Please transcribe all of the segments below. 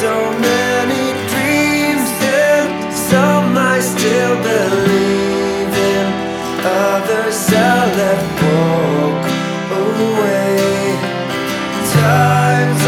so many dreams and some I still believe in. Others I let walk away. Times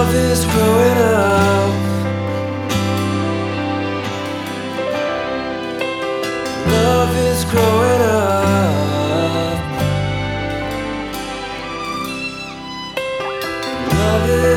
love is growing up. Love is growing up. Love is